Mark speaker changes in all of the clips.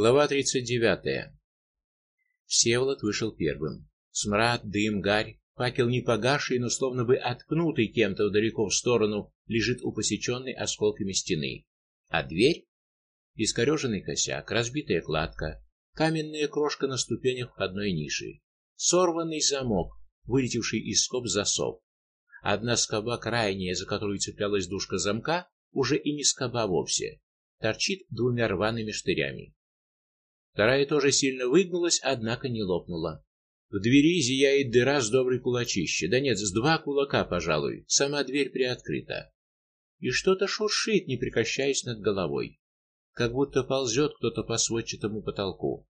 Speaker 1: Глава 39. Всеволод вышел первым. Смрад, дым, гарь, факел не погасший, но словно бы откнутый кем-то далеко в сторону, лежит у посеченной осколками стены. А дверь? Искореженный косяк, разбитая кладка, каменная крошка на ступенях входной ниши, сорванный замок, вылетевший из скоб засов. Одна скоба крайняя, за которую цеплялась дужка замка, уже и не скоба вовсе, торчит двумя рваными штырями. Вторая тоже сильно выгнулась, однако не лопнула. В двери зияет дыра с доброй кулачище. Да нет, с два кулака, пожалуй. Сама дверь приоткрыта. И что-то шуршит, не прекращаясь над головой. Как будто ползет кто-то по сводчатому потолку.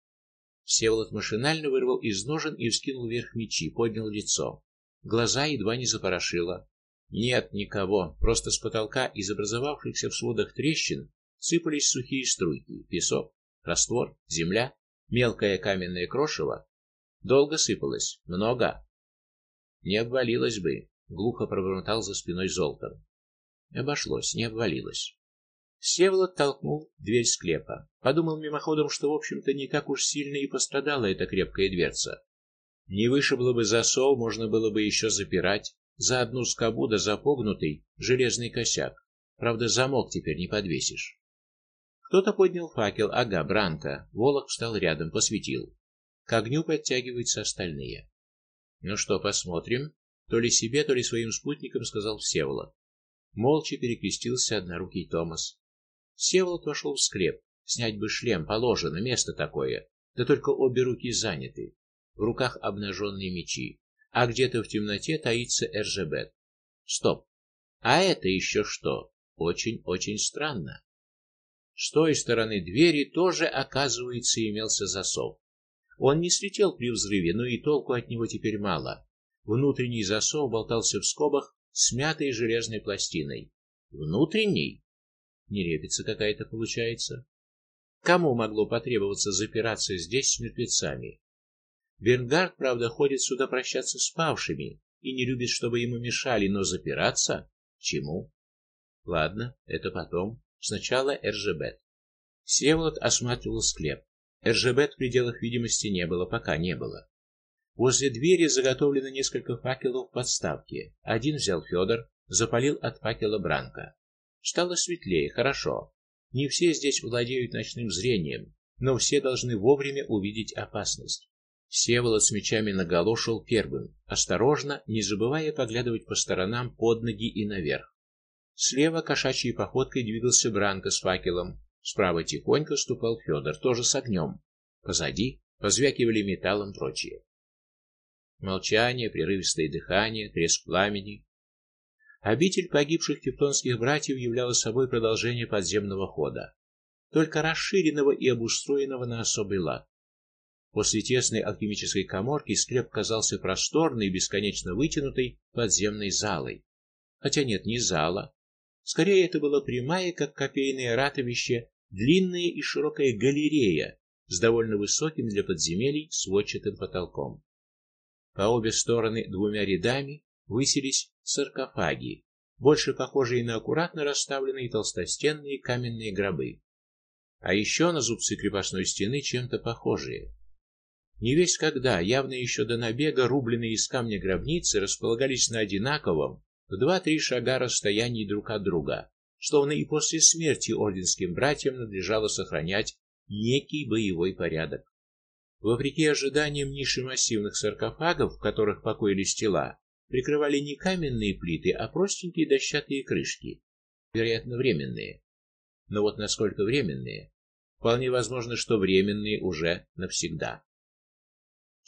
Speaker 1: Всеволод машинально вырвал из ножен и вскинул вверх мечи, поднял лицо. Глаза едва не запорошило. Нет никого, просто с потолка из образовавшихся в сводах трещин сыпались сухие струйки, песок раствор, земля, мелкое каменное крошево. Долго сыпалось, много. Не обвалилось бы, глухо пробормотал за спиной Золтан. Обошлось, не обвалилось. Всеволод толкнул дверь склепа. Подумал мимоходом, что в общем-то не так уж сильно и пострадала эта крепкая дверца. Не вышибло бы засов, можно было бы еще запирать за одну скобу да запогнутый железный косяк. Правда, замок теперь не подвесишь. Кто-то поднял факел, ага, Бранко. Волок встал рядом, посветил. К огню подтягиваются остальные. Ну что, посмотрим? То ли себе, то ли своим спутникам сказал Всеволод. Молча перекрестился однорукий Томас. Всеволод вошел в склеп. Снять бы шлем, положено, место такое. Да только обе руки заняты. В руках обнаженные мечи, а где-то в темноте таится Эржебет. Стоп. А это еще что? Очень-очень странно. С той стороны двери тоже, оказывается, имелся засов. Он не слетел при взрыве, но и толку от него теперь мало. Внутренний засов болтался в скобах смятой железной пластиной. Внутренний? Нерепица какая-то получается. Кому могло потребоваться запираться здесь с мертвецами? Бернгард, правда, ходит сюда прощаться с павшими и не любит, чтобы ему мешали, но запираться? Чему? Ладно, это потом. Сначала Эржебет. Всеволод осматривал склеп. Эржебет в пределах видимости не было, пока не было. Возле двери заготовлено несколько факелов в подставке. Один взял Федор, запалил от факела Бранка. Стало светлее, хорошо. Не все здесь владеют ночным зрением, но все должны вовремя увидеть опасность. Всеволод с мечами наголо шел первым, осторожно, не забывая поглядывать по сторонам, под ноги и наверх. Слева кошачьей походкой двигался Бранко с факелом, справа тихонько ступал Федор, тоже с огнем. Позади позвякивали металлом прочие. Молчание, прерывистое дыхание, треск пламени. Обитель погибших тевтонских братьев являла собой продолжение подземного хода, только расширенного и обустроенного на особый лад. После тесной алхимической каморки склеп казался просторной, бесконечно вытянутой подземной залой. Хотя нет, не зала, Скорее это была прямая, как копейное ратовище, длинная и широкая галерея с довольно высоким для подземелий сводчатым потолком. По обе стороны двумя рядами высились саркофаги, больше похожие на аккуратно расставленные толстостенные каменные гробы. А еще на зубцы крепостной стены чем-то похожие. Не весь когда, явно еще до набега, рубленные из камня гробницы располагались на одинаковом, в два-три шага расстоянии друг от друга, словно и после смерти орденским братьям надлежало сохранять некий боевой порядок. Вопреки ожиданиям ниши массивных саркофагов, в которых покоились тела, прикрывали не каменные плиты, а простенькие дощатые крышки, вероятно, временные. Но вот насколько временные? Вполне возможно, что временные уже навсегда.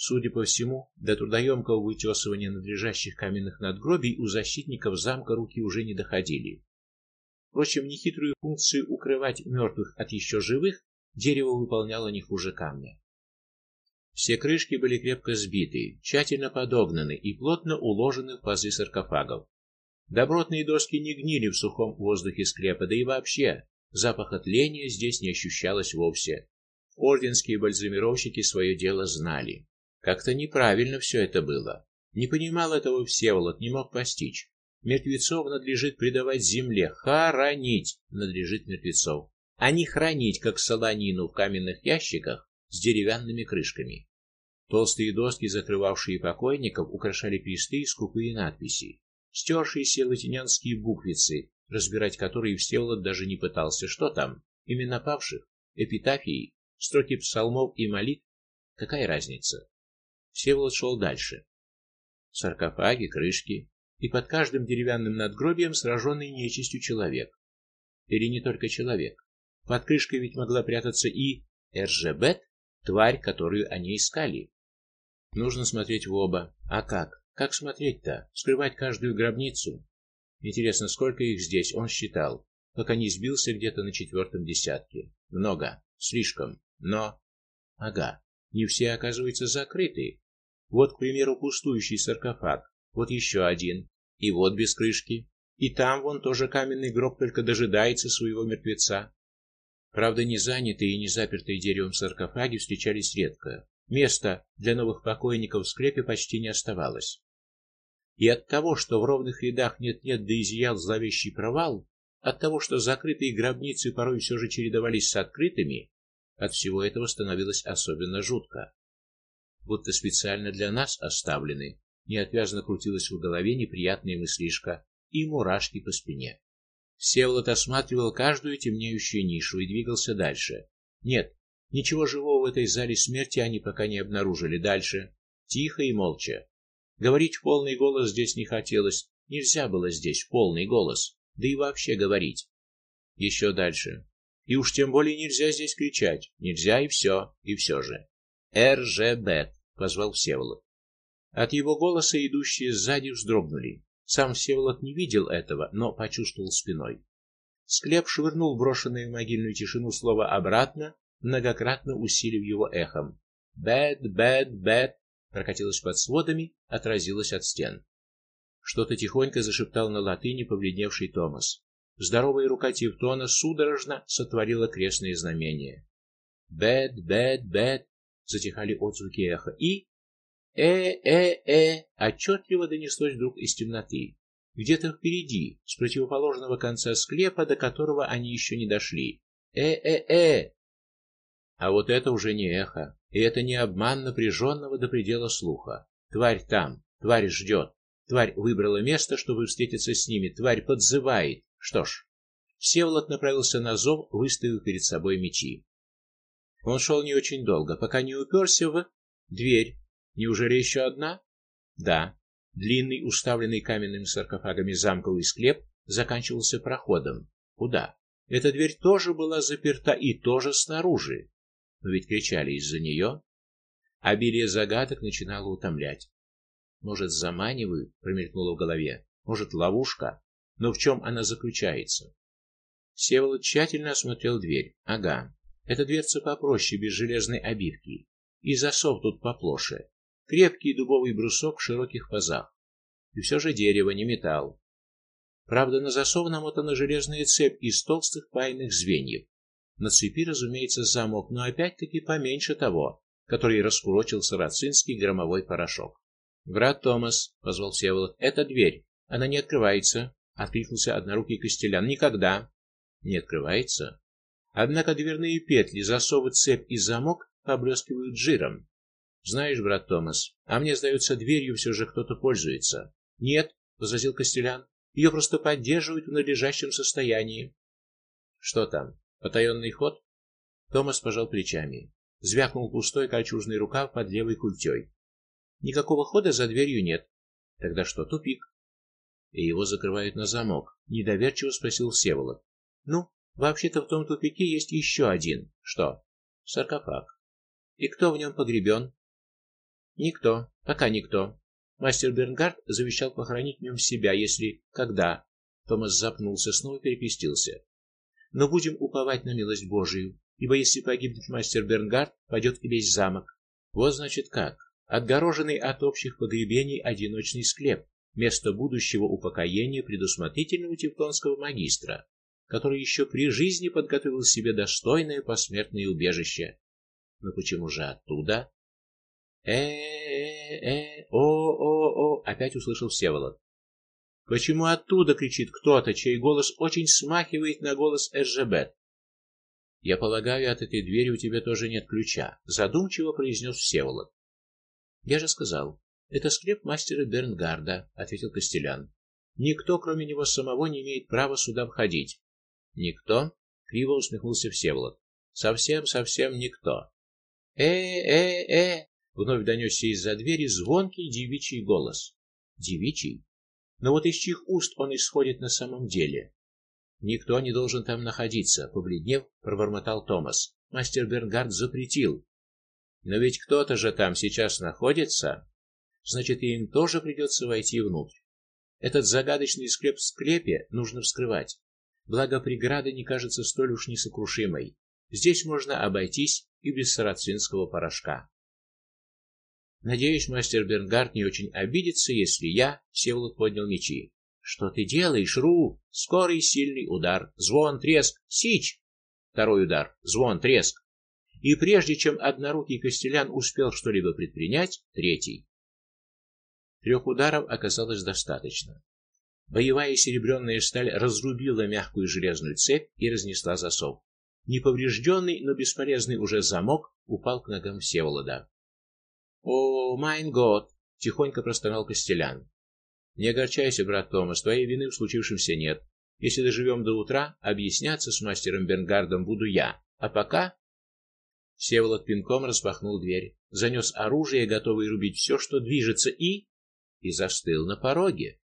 Speaker 1: Судя по всему, до трудоемкого вытесывания надлежащих каменных надгробий у защитников замка руки уже не доходили. Впрочем, нехитрую функцию укрывать мертвых от еще живых дерево выполняло не хуже камня. Все крышки были крепко сбиты, тщательно подогнаны и плотно уложены в пазы саркофагов. Добротные доски не гнили в сухом воздухе склепа, да и вообще запаха тления здесь не ощущалось вовсе. Орденские бальзамировщики свое дело знали. Как-то неправильно все это было. Не понимал этого Всеволод, не мог постичь. Мертвецов надлежит предавать земле, хоронить надлежит мертвецов, а не хранить как солонину в каменных ящиках с деревянными крышками. Толстые доски, закрывавшие покойников, украшали кресты и скупые надписи, стершиеся латинянские буквицы, разбирать которые Всеволод даже не пытался. Что там? Имена павших, эпитафии, строки псалмов и молитв? Какая разница? Всеволод шел дальше. Саркофаги, крышки, и под каждым деревянным надгробием сраженный нечистью человек. Или не только человек. Под крышкой ведь могла прятаться и Эржебет, тварь, которую они искали. Нужно смотреть в оба. А как? Как смотреть-то? Скрывать каждую гробницу? Интересно, сколько их здесь, он считал, пока не сбился где-то на четвертом десятке. Много, слишком. Но ага, не все, оказывается, закрыты. Вот, к примеру, пустующий саркофаг. Вот еще один. И вот без крышки. И там вон тоже каменный гроб только дожидается своего мертвеца. Правда, не занятые и не запертые деревом саркофаги встречались редко. Места для новых покойников в склепе почти не оставалось. И от того, что в ровных рядах нет-нет да изъял зловещий провал, от того, что закрытые гробницы порой все же чередовались с открытыми, от всего этого становилось особенно жутко. Будто специально для нас оставлены, неотвязно крутилась в голове неприятная мыслишка и мурашки по спине. Всеволод осматривал каждую темнеющую нишу и двигался дальше. Нет, ничего живого в этой зале смерти они пока не обнаружили. Дальше тихо и молча. Говорить в полный голос здесь не хотелось, нельзя было здесь в полный голос, да и вообще говорить. Еще дальше. И уж тем более нельзя здесь кричать. Нельзя и все, и все же. РЖБ, позвал Всеволод. От его голоса идущие сзади вздрогнули. Сам Всеволод не видел этого, но почувствовал спиной. Склеп швырнул брошенное в могильную тишину слово обратно, многократно усилив его эхом. Бэд, бэд, бэд прокатилась под сводами, отразилась от стен. Что-то тихонько зашептал на латыни побледневший Томас. Здоровая рука Тевтона судорожно сотворила крестное знамение. Бэд, бэд, бэд, затихали отзвуки эха, и э-э-э отчетливо донеслось вдруг из темноты. Где-то впереди, с противоположного конца склепа, до которого они еще не дошли. Э-э-э. А вот это уже не эхо, и это не обман напряженного до предела слуха. Тварь там, тварь ждет. Тварь выбрала место, чтобы встретиться с ними. Тварь подзывает. Что ж, Всеволод направился на зов, выставив перед собой мечи. Он шел не очень долго, пока не уперся в дверь. Неужели еще одна? Да. Длинный, уставленный каменными саркофагами замковый склеп заканчивался проходом. Куда? Эта дверь тоже была заперта и тоже снаружи. Но ведь кричали из-за нее. Обилие загадок начинало утомлять. Может, заманивают, промелькнуло в голове. Может, ловушка? Но в чем она заключается? Севолод тщательно осмотрел дверь. Ага. Эта дверца попроще, без железной обивки. И засов тут поплоше. Крепкий дубовый брусок в широких пазах. И все же дерево, не металл. Правда, на засов намотана железная цепь из толстых пайных звеньев. На цепи, разумеется, замок, но опять-таки поменьше того, который раскурочил сарацинский громовой порошок. "Брат Томас", позвал Всеволод. "Это дверь. Она не открывается", откликнулся однорукий костелян. "Никогда не открывается". Однако дверные петли, засовы, цепь и замок поблескивают жиром. Знаешь, брат Томас, а мне сдается, дверью все же кто-то пользуется. Нет, возразил Костелян. Ее просто поддерживают в надлежащем состоянии. Что там? Потаенный ход? Томас пожал плечами. Звякнул пустой кольчужный рукав под левой культей. Никакого хода за дверью нет. Тогда что, тупик? И его закрывают на замок, недоверчиво спросил Всеволод. Ну, вообще-то в том тупике есть еще один. Что? Саркофаг. И кто в нем погребен?» Никто, пока никто. Мастер Бернгард завещал похоронить в нем себя, если когда. Томас запнулся, снова перекрестился. Но будем уповать на милость Божию, ибо если погибнет мастер Бернгард, пойдет и весь замок. Вот значит как. Отгороженный от общих погребений одиночный склеп, место будущего упокоения предусмотрительного тевтонского магистра, который еще при жизни подготовил себе достойное посмертное убежище. Но почему же оттуда? Э, э, э, о, о, о, опять услышал Всеволод. Почему оттуда кричит кто-то, чей голос очень смахивает на голос Эржебет? Я полагаю, от этой двери у тебя тоже нет ключа, задумчиво произнес Всеволод. Я же сказал, это склеп мастера Бернгарда, ответил Костелян. Никто, кроме него самого, не имеет права сюда входить. Никто? криво усмехнулся Всеволод. Совсем, совсем никто. Э, э, э, вновь донесся из-за двери звонкий девичий голос. Девичий? Но вот из чьих уст он исходит на самом деле? Никто не должен там находиться, побледнев, пробормотал Томас. Мастер Бернгард запретил. Но ведь кто-то же там сейчас находится. Значит, им тоже придется войти внутрь. Этот загадочный склеп в склепе нужно вскрывать. Благо преграда не кажется столь уж несокрушимой. Здесь можно обойтись и без сарацинского порошка. Надеюсь, мастер Бернгард не очень обидится, если я, Всеволод поднял мечи. Что ты делаешь, Ру? Скорый сильный удар, звон, треск, сич. Второй удар, звон, треск. И прежде чем однорукий Костелян успел что-либо предпринять, третий. Трех ударов оказалось достаточно. Боевая серебряная сталь разрубила мягкую железную цепь и разнесла засов. Неповрежденный, но бесполезный уже замок упал к ногам Всеволода. "О, майн год", тихонько простонал Костелян. Не огорчайся, брат Томас, твоей вины в случившемся нет. Если доживем до утра, объясняться с мастером Бенгардом буду я. А пока Всеволод пинком распахнул дверь, занес оружие, готовый рубить все, что движется, и и застыл на пороге.